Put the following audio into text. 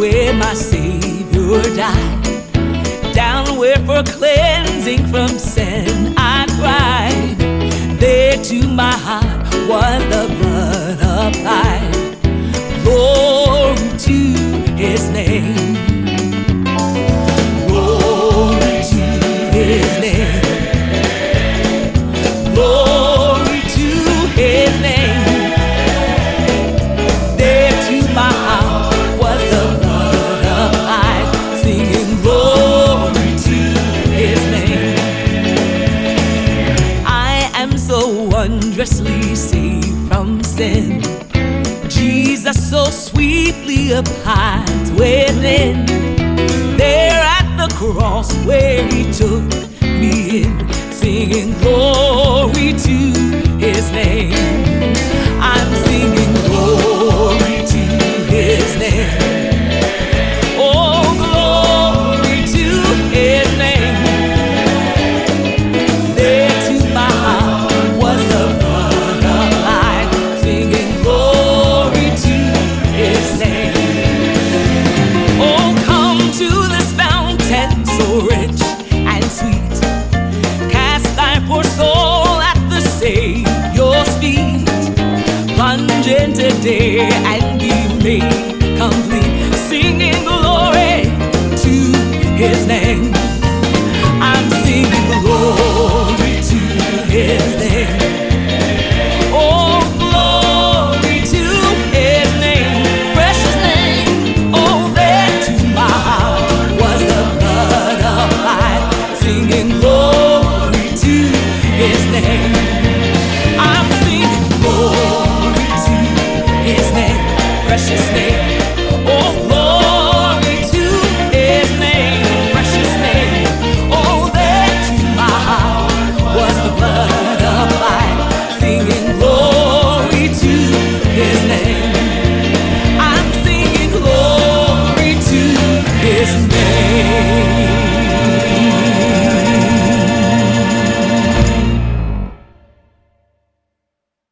where my Savior died. down where for cleansing from sin I cried. There to my heart was the blood applied. wondrously saved from sin. Jesus so sweetly abides within. There at the cross where he took identity and be made complete, singing glory to His name.